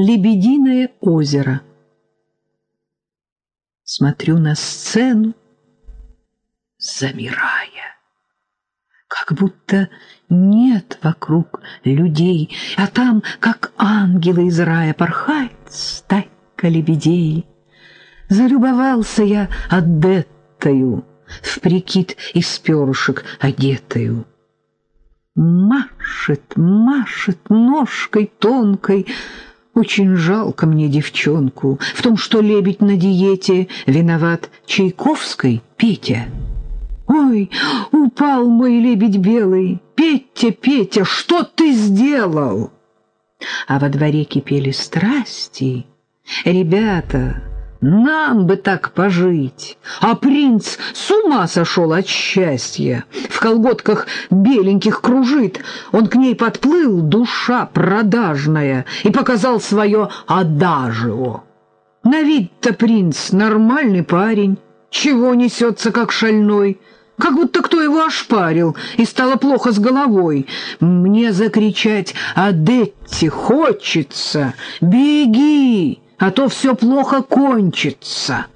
Лебединое озеро. Смотрю на сцену, замирая, как будто нет вокруг людей, а там, как ангелы из рая, порхает стайка лебедей. Залюбовался я Адеттою, в прикид из перышек одетою. Машет, машет ножкой тонкой, очень жалко мне девчонку. В том, что лебедь на диете виноват Чайковской Петя. Ой, упал мой лебедь белый. Петя, Петя, что ты сделал? А во дворе кипели страсти. Ребята, нам бы так пожить. А принц с ума сошел от счастья. В колготках беленьких кружит. Он к ней подплыл, душа продажная, и показал свое адажио. На вид-то принц нормальный парень. Чего несется, как шальной? Как будто кто его ошпарил, и стало плохо с головой. Мне закричать «Адетти, хочется! Беги!» А то все плохо кончится».